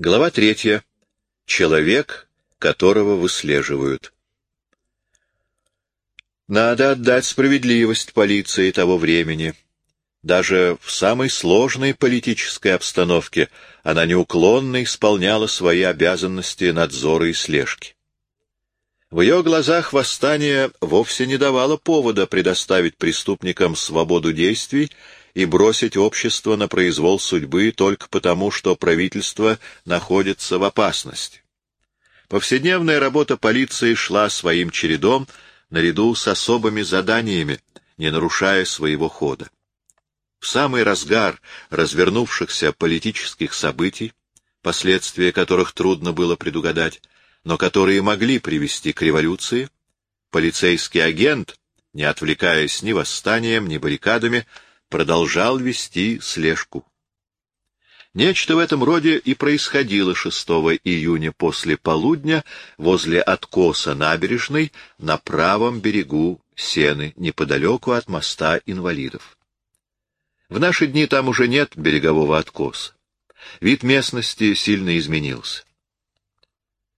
Глава третья. Человек, которого выслеживают. Надо отдать справедливость полиции того времени. Даже в самой сложной политической обстановке она неуклонно исполняла свои обязанности надзора и слежки. В ее глазах восстание вовсе не давало повода предоставить преступникам свободу действий и бросить общество на произвол судьбы только потому, что правительство находится в опасности. Повседневная работа полиции шла своим чередом наряду с особыми заданиями, не нарушая своего хода. В самый разгар развернувшихся политических событий, последствия которых трудно было предугадать, но которые могли привести к революции, полицейский агент, не отвлекаясь ни восстанием, ни баррикадами, продолжал вести слежку. Нечто в этом роде и происходило 6 июня после полудня возле откоса набережной на правом берегу Сены, неподалеку от моста инвалидов. В наши дни там уже нет берегового откоса. Вид местности сильно изменился.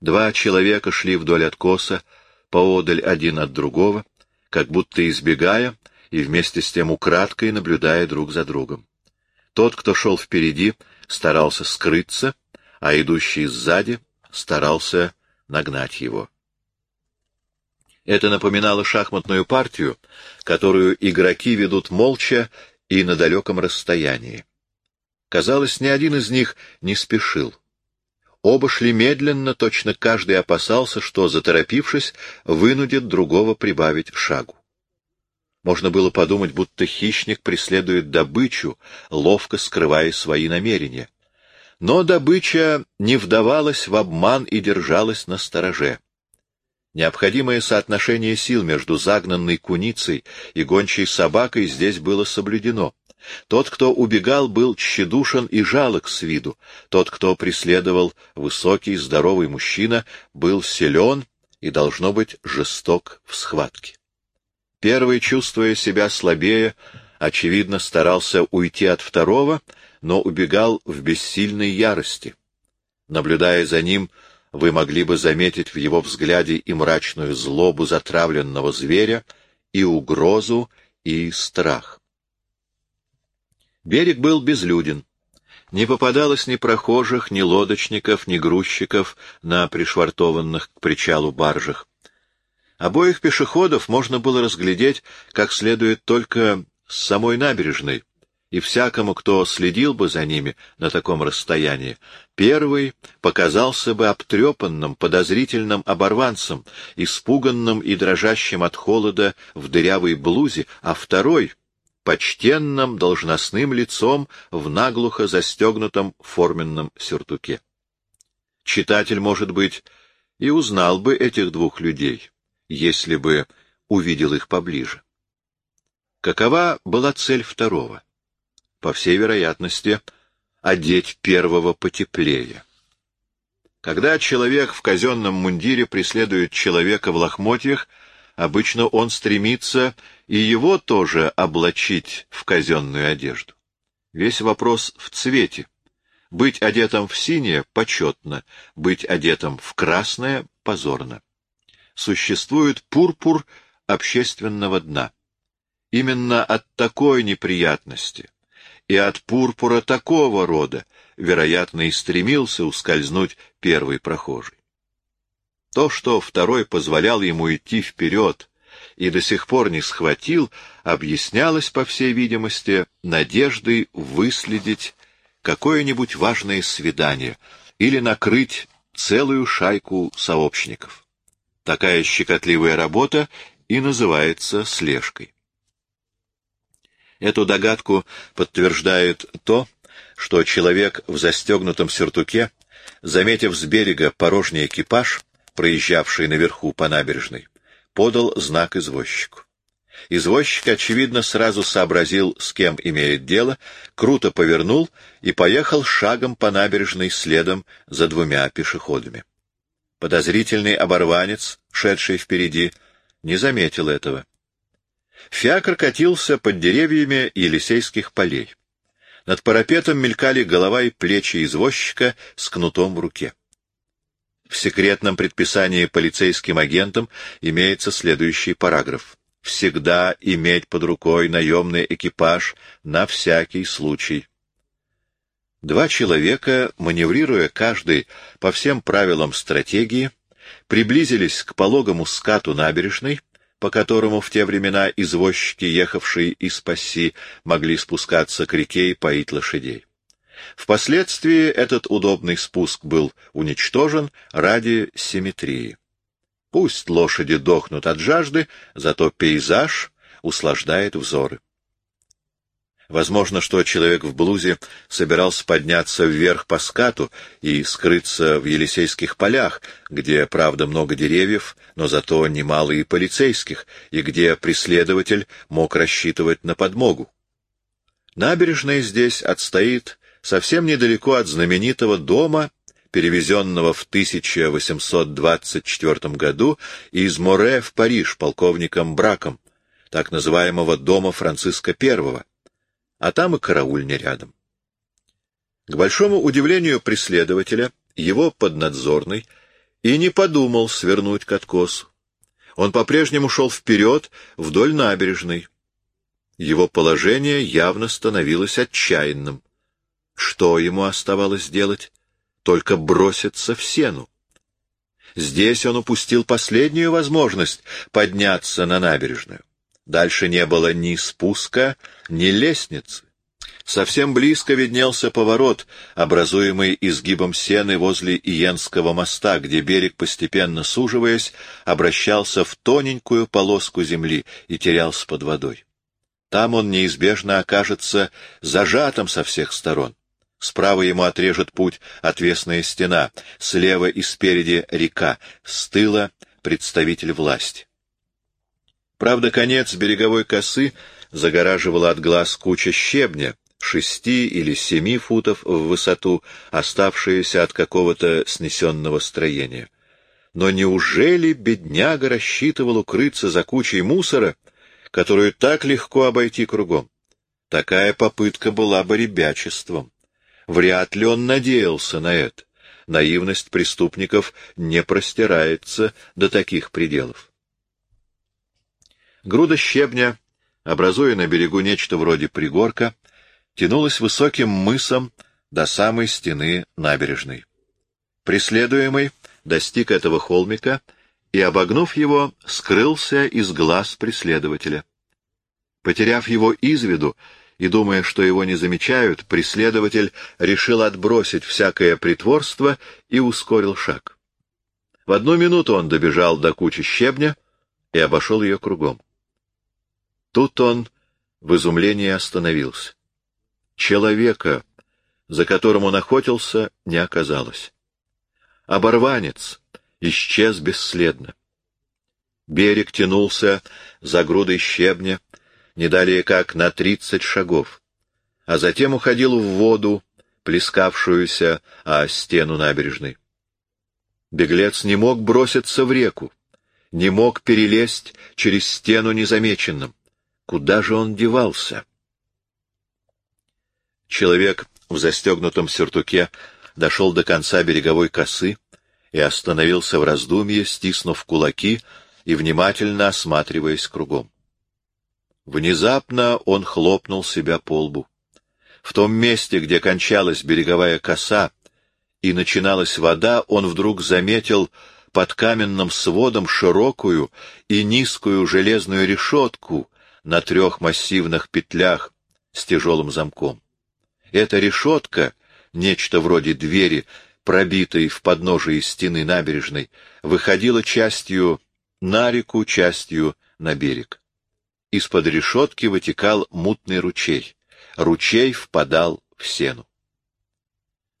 Два человека шли вдоль откоса, поодаль один от другого, как будто избегая и вместе с тем украдкой наблюдая друг за другом. Тот, кто шел впереди, старался скрыться, а идущий сзади старался нагнать его. Это напоминало шахматную партию, которую игроки ведут молча и на далеком расстоянии. Казалось, ни один из них не спешил. Оба шли медленно, точно каждый опасался, что, заторопившись, вынудит другого прибавить шагу. Можно было подумать, будто хищник преследует добычу, ловко скрывая свои намерения. Но добыча не вдавалась в обман и держалась на стороже. Необходимое соотношение сил между загнанной куницей и гончей собакой здесь было соблюдено. Тот, кто убегал, был тщедушен и жалок с виду. Тот, кто преследовал высокий, здоровый мужчина, был силен и, должно быть, жесток в схватке. Первый, чувствуя себя слабее, очевидно, старался уйти от второго, но убегал в бессильной ярости. Наблюдая за ним, вы могли бы заметить в его взгляде и мрачную злобу затравленного зверя, и угрозу, и страх. Берег был безлюден. Не попадалось ни прохожих, ни лодочников, ни грузчиков на пришвартованных к причалу баржах. Обоих пешеходов можно было разглядеть как следует только с самой набережной, и всякому, кто следил бы за ними на таком расстоянии, первый показался бы обтрепанным, подозрительным оборванцем, испуганным и дрожащим от холода в дырявой блузе, а второй — почтенным должностным лицом в наглухо застегнутом форменном сюртуке. Читатель, может быть, и узнал бы этих двух людей если бы увидел их поближе. Какова была цель второго? По всей вероятности, одеть первого потеплее. Когда человек в казенном мундире преследует человека в лохмотьях, обычно он стремится и его тоже облачить в казенную одежду. Весь вопрос в цвете. Быть одетым в синее — почетно, быть одетым в красное — позорно существует пурпур общественного дна. Именно от такой неприятности и от пурпура такого рода, вероятно, и стремился ускользнуть первый прохожий. То, что второй позволял ему идти вперед и до сих пор не схватил, объяснялось, по всей видимости, надеждой выследить какое-нибудь важное свидание или накрыть целую шайку сообщников. Такая щекотливая работа и называется слежкой. Эту догадку подтверждает то, что человек в застегнутом сюртуке, заметив с берега порожний экипаж, проезжавший наверху по набережной, подал знак извозчику. Извозчик, очевидно, сразу сообразил, с кем имеет дело, круто повернул и поехал шагом по набережной следом за двумя пешеходами. Подозрительный оборванец, шедший впереди, не заметил этого. Фиакр катился под деревьями Елисейских полей. Над парапетом мелькали голова и плечи извозчика с кнутом в руке. В секретном предписании полицейским агентам имеется следующий параграф. Всегда иметь под рукой наемный экипаж на всякий случай. Два человека, маневрируя каждый по всем правилам стратегии, приблизились к пологому скату набережной, по которому в те времена извозчики, ехавшие из Пасси, могли спускаться к реке и поить лошадей. Впоследствии этот удобный спуск был уничтожен ради симметрии. Пусть лошади дохнут от жажды, зато пейзаж услаждает взоры. Возможно, что человек в блузе собирался подняться вверх по скату и скрыться в Елисейских полях, где, правда, много деревьев, но зато немало и полицейских, и где преследователь мог рассчитывать на подмогу. Набережная здесь отстоит совсем недалеко от знаменитого дома, перевезенного в 1824 году из Море в Париж полковником Браком, так называемого дома Франциска I, а там и караульня рядом. К большому удивлению преследователя, его поднадзорный и не подумал свернуть к откосу. Он по-прежнему шел вперед вдоль набережной. Его положение явно становилось отчаянным. Что ему оставалось делать? Только броситься в сену. Здесь он упустил последнюю возможность подняться на набережную. Дальше не было ни спуска, ни лестницы. Совсем близко виднелся поворот, образуемый изгибом сены возле Иенского моста, где берег, постепенно суживаясь, обращался в тоненькую полоску земли и терялся под водой. Там он неизбежно окажется зажатым со всех сторон. Справа ему отрежет путь отвесная стена, слева и спереди река, с тыла представитель власти. Правда, конец береговой косы загораживала от глаз куча щебня, шести или семи футов в высоту, оставшиеся от какого-то снесенного строения. Но неужели бедняга рассчитывал укрыться за кучей мусора, которую так легко обойти кругом? Такая попытка была бы ребячеством. Вряд ли он надеялся на это. Наивность преступников не простирается до таких пределов. Груда щебня, образуя на берегу нечто вроде пригорка, тянулась высоким мысом до самой стены набережной. Преследуемый достиг этого холмика и, обогнув его, скрылся из глаз преследователя. Потеряв его из виду и думая, что его не замечают, преследователь решил отбросить всякое притворство и ускорил шаг. В одну минуту он добежал до кучи щебня и обошел ее кругом. Тут он в изумлении остановился. Человека, за которым он охотился, не оказалось. Оборванец исчез бесследно. Берег тянулся за грудой щебня, не далее как на тридцать шагов, а затем уходил в воду, плескавшуюся о стену набережной. Беглец не мог броситься в реку, не мог перелезть через стену незамеченным. Куда же он девался? Человек в застегнутом сюртуке дошел до конца береговой косы и остановился в раздумье, стиснув кулаки и внимательно осматриваясь кругом. Внезапно он хлопнул себя по лбу. В том месте, где кончалась береговая коса и начиналась вода, он вдруг заметил под каменным сводом широкую и низкую железную решетку, на трех массивных петлях с тяжелым замком. Эта решетка, нечто вроде двери, пробитой в подножии стены набережной, выходила частью на реку, частью на берег. Из-под решетки вытекал мутный ручей. Ручей впадал в сену.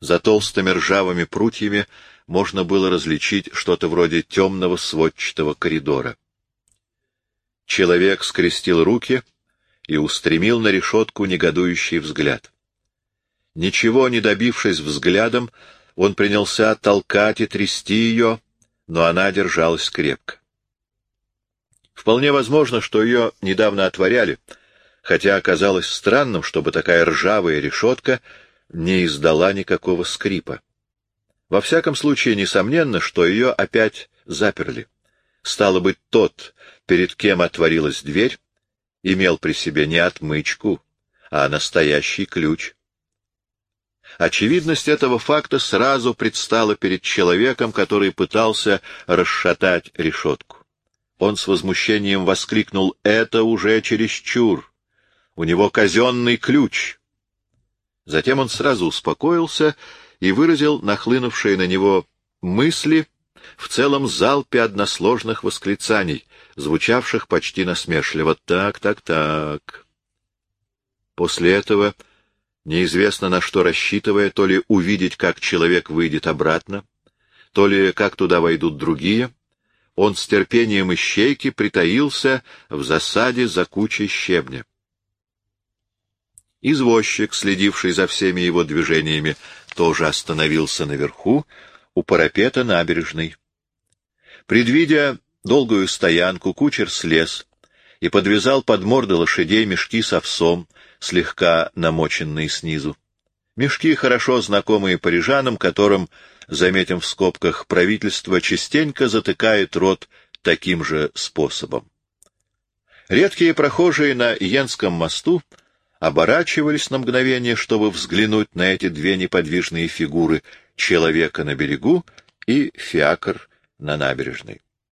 За толстыми ржавыми прутьями можно было различить что-то вроде темного сводчатого коридора. Человек скрестил руки и устремил на решетку негодующий взгляд. Ничего не добившись взглядом, он принялся толкать и трясти ее, но она держалась крепко. Вполне возможно, что ее недавно отворяли, хотя оказалось странным, чтобы такая ржавая решетка не издала никакого скрипа. Во всяком случае, несомненно, что ее опять заперли. Стало быть, тот, перед кем отворилась дверь, имел при себе не отмычку, а настоящий ключ. Очевидность этого факта сразу предстала перед человеком, который пытался расшатать решетку. Он с возмущением воскликнул «Это уже чересчур! У него казенный ключ!» Затем он сразу успокоился и выразил нахлынувшие на него мысли в целом залпе односложных восклицаний, звучавших почти насмешливо «так, так, так». После этого, неизвестно на что рассчитывая, то ли увидеть, как человек выйдет обратно, то ли как туда войдут другие, он с терпением ищейки притаился в засаде за кучей щебня. Извозчик, следивший за всеми его движениями, тоже остановился наверху, у парапета набережной. Предвидя долгую стоянку, кучер слез и подвязал под морды лошадей мешки с овсом, слегка намоченные снизу. Мешки, хорошо знакомые парижанам, которым, заметим в скобках, правительство частенько затыкает рот таким же способом. Редкие прохожие на Йенском мосту оборачивались на мгновение, чтобы взглянуть на эти две неподвижные фигуры — человека на берегу и фиакр на набережной.